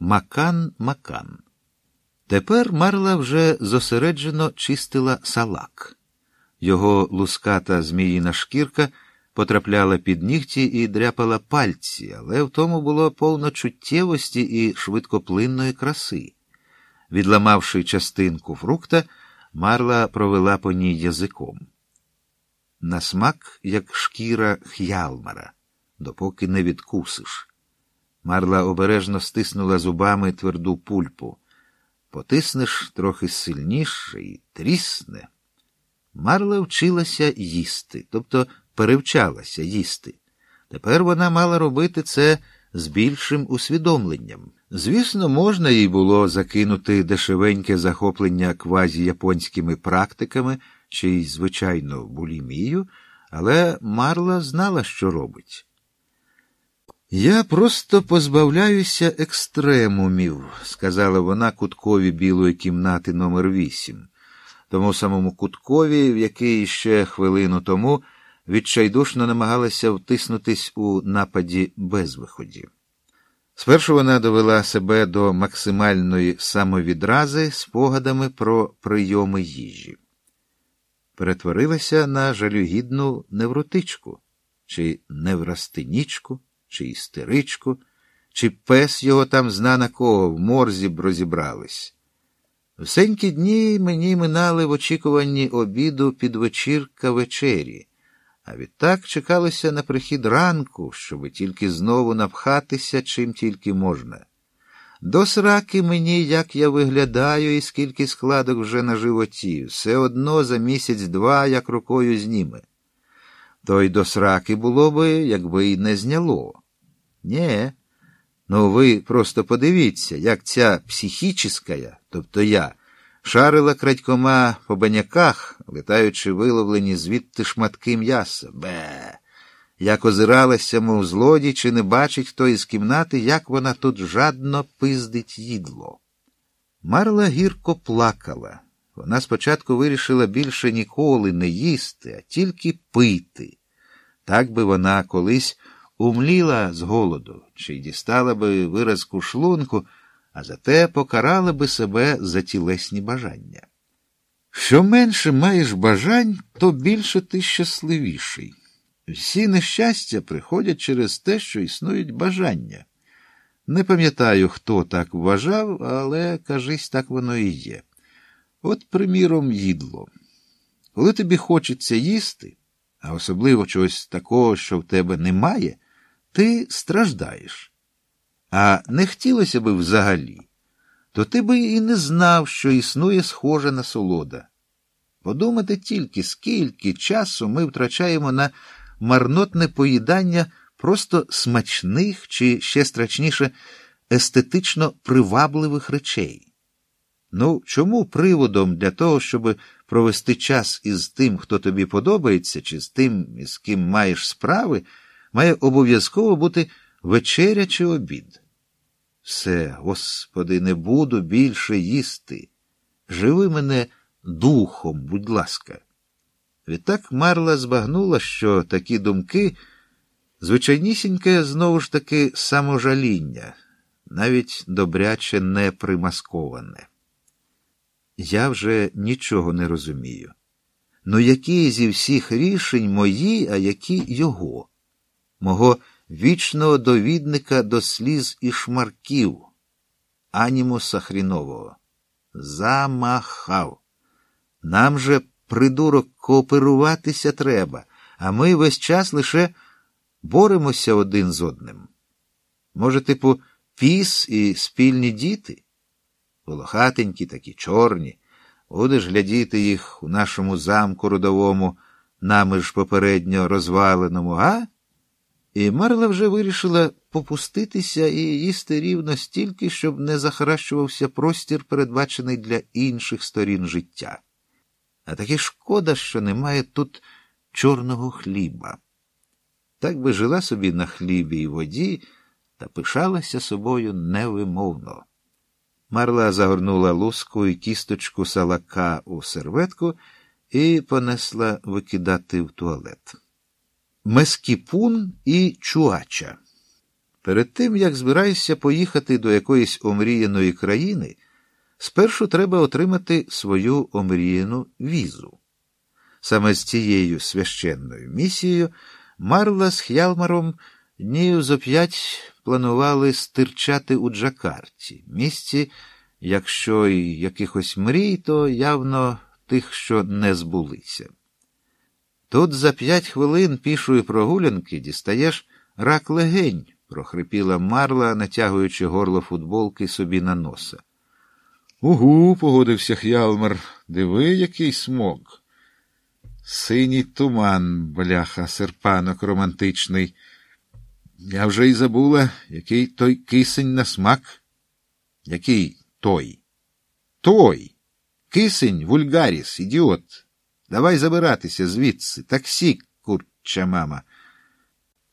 Макан-макан. Тепер Марла вже зосереджено чистила салак. Його луската зміїна шкірка потрапляла під нігті і дряпала пальці, але в тому було повно чуттєвості і швидкоплинної краси. Відламавши частинку фрукта, Марла провела по ній язиком. На смак, як шкіра х'ялмара, допоки не відкусиш. Марла обережно стиснула зубами тверду пульпу. Потиснеш трохи сильніше і трісне. Марла вчилася їсти, тобто перевчалася їсти. Тепер вона мала робити це з більшим усвідомленням. Звісно, можна їй було закинути дешевеньке захоплення квазі-японськими практиками чи й, звичайно, булімію, але Марла знала, що робить. Я просто позбавляюся екстремумів, сказала вона куткові білої кімнати номер 8 тому самому куткові, в який ще хвилину тому відчайдушно намагалася втиснутись у нападі безвиході. Спершу вона довела себе до максимальної самовідрази спогадами про прийоми їжі, перетворилася на жалюгідну невротичку, чи неврастинічку, чи істеричку, чи пес його там зна на кого в морзі б розібрались. Всенькі дні мені минали в очікуванні обіду під вечірка вечері, а відтак чекалося на прихід ранку, щоби тільки знову напхатися чим тільки можна. До сраки мені, як я виглядаю і скільки складок вже на животі, все одно за місяць-два як рукою зніме. То й до сраки було би, якби й не зняло. Нє. Ну, ви просто подивіться, як ця психічна, тобто я, шарила крадькома по баняках, летаючи виловлені звідти шматки м'яса. Бе. Як озиралася, мов злодій, чи не бачить хто із кімнати, як вона тут жадно пиздить їдло. Марла гірко плакала. Вона спочатку вирішила більше ніколи не їсти, а тільки пити. Так би вона колись умліла з голоду, чи дістала би виразку шлунку, а зате покарала би себе за тілесні бажання. Що менше маєш бажань, то більше ти щасливіший. Всі нещастя приходять через те, що існують бажання. Не пам'ятаю, хто так вважав, але кажись, так воно і є. От, приміром, їдло. Коли тобі хочеться їсти, а особливо чогось такого, що в тебе немає, ти страждаєш. А не хотілося би взагалі, то ти би і не знав, що існує схожа насолода. Подумати тільки, скільки часу ми втрачаємо на марнотне поїдання просто смачних чи ще страшніше естетично привабливих речей. Ну, чому приводом для того, щоб провести час із тим, хто тобі подобається, чи з тим, з ким маєш справи, має обов'язково бути вечеря чи обід? Все, Господи, не буду більше їсти. Живи мене духом, будь ласка. Відтак Марла збагнула, що такі думки звичайнісіньке знову ж таки саможаління, навіть добряче не примасковане. Я вже нічого не розумію. Ну, які зі всіх рішень мої, а які його, мого вічного довідника до сліз і шмарків, анімуса хрінового. Замахав. Нам же, придурок, кооперуватися треба, а ми весь час лише боремося один з одним. Може, типу, піс і спільні діти? Волохатенькі, такі чорні. Будеш глядіти їх у нашому замку родовому, нами ж попередньо розваленому, а? І Марла вже вирішила попуститися і їсти рівно стільки, щоб не захаращувався простір, передбачений для інших сторін життя. А таки шкода, що немає тут чорного хліба. Так би жила собі на хлібі і воді та пишалася собою невимовно. Марла загорнула луску і кісточку салака у серветку і понесла викидати в туалет. Мескіпун і Чуача. Перед тим, як збираєшся поїхати до якоїсь омріяної країни, спершу треба отримати свою омріяну візу. Саме з цією священною місією Марла з Х'ялмаром днів зо п'ять планували стирчати у Джакарті, місці, якщо й якихось мрій, то явно тих, що не збулися. Тут за п'ять хвилин пішої прогулянки дістаєш рак легень, прохрипіла Марла, натягуючи горло футболки собі на носа. Угу, погодився Х'ялмар. Диви, який смок. Синій туман, бляха, серпанок романтичний. Я вже й забула, який той кисень на смак. Який той? Той. Кисень, вульгаріс, ідіот. Давай забиратися звідси. Таксі, курча мама.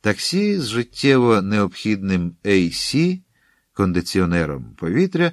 Таксі з життєво необхідним AC, кондиціонером повітря.